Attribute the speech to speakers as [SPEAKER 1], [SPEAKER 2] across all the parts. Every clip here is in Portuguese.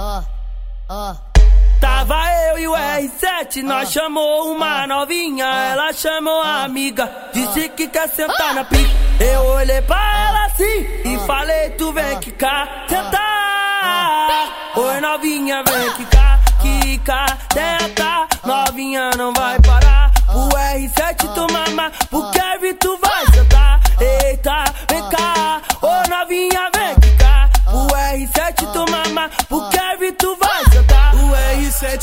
[SPEAKER 1] ó, ó. Tava eu e o R7, nós chamou uma novinha, ela chamou a amiga, disse que quer sentar na pica. Eu olhei pra ela assim e falei, tu vem que cá, sentar. Oi novinha, vem que cá, que cá, tenta. Novinha não vai parar, o R7 tu mama, pro Kevin tu vai sentar. Eita, vem cá, oi novinha, vem que cá, o R7 tu mama, pro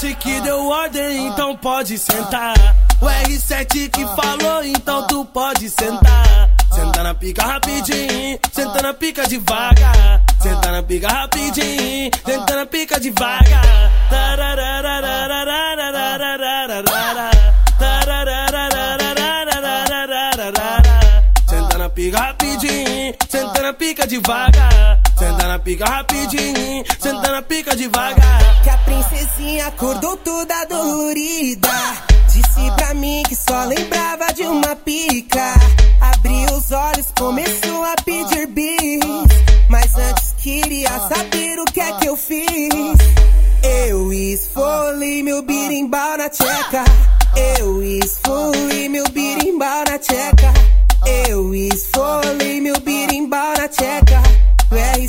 [SPEAKER 2] R7 que deu ordem, então pode sentar. O R7 que falou, então tu pode sentar. Senta na pica rapidinho, senta na pica devagar. Senta na pica rapidinho, senta na pica devagar. Senta na pica rapidinho, senta na pica devagar. Senta na pica rapidinho, senta na pica devagar.
[SPEAKER 3] Que a princesinha acordou toda dolorida. Disse pra mim que só lembrava de uma pica. Abriu os olhos, começou a pedir bis. Mas antes queria saber o que é que eu fiz. Eu esfolei meu birimbau na tcheca. Eu esfolei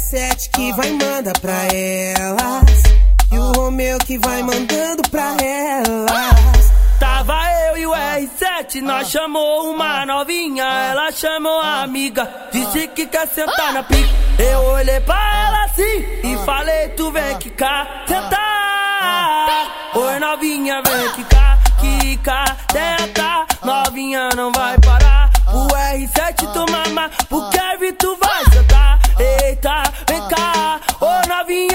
[SPEAKER 3] R7 que vai manda pra elas. E o Romeu que vai mandando pra elas.
[SPEAKER 1] Tava eu e o R7, nós chamou uma novinha, ela chamou a amiga, disse que quer sentar na pica. Eu olhei pra ela assim e falei, tu vem que cá, sentar. Oi novinha, vem que cá, que cá, tenta. Novinha não vai parar, o R7 tu mama, pro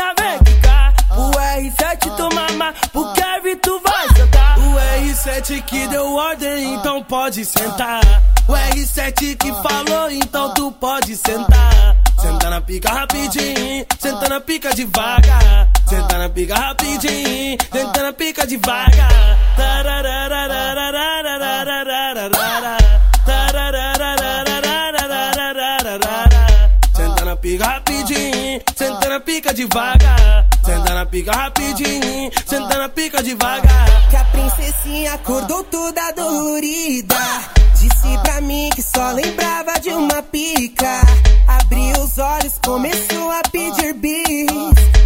[SPEAKER 1] novinha, vem cá, o R7 tu mama, pro Kevin tu vai sentar.
[SPEAKER 2] O R7 que deu ordem, então pode sentar. O R7 que falou, então tu pode sentar. Senta na pica rapidinho, senta na pica devagar. Senta na pica rapidinho, senta na pica devagar. Senta na pica rapidinho, senta na pica devagar. Senta na pica rapidinho, senta na pica devagar.
[SPEAKER 3] Que a princesinha acordou toda dolorida. Disse pra mim que só lembrava de uma pica. Abriu os olhos, começou a pedir bis.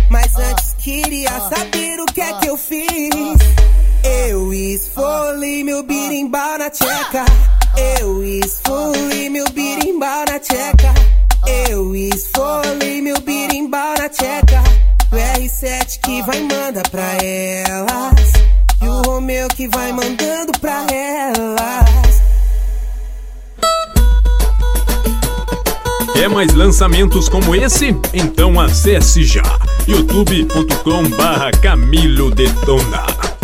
[SPEAKER 3] Mas antes queria saber o que é que eu fiz. Eu esfolei meu birimbau na tcheca. Eu esfolei meu birimbau na tcheca. Que vai mandando pra elas.
[SPEAKER 4] Quer mais lançamentos como esse? Então acesse já youtube.com barra Camilo Detona.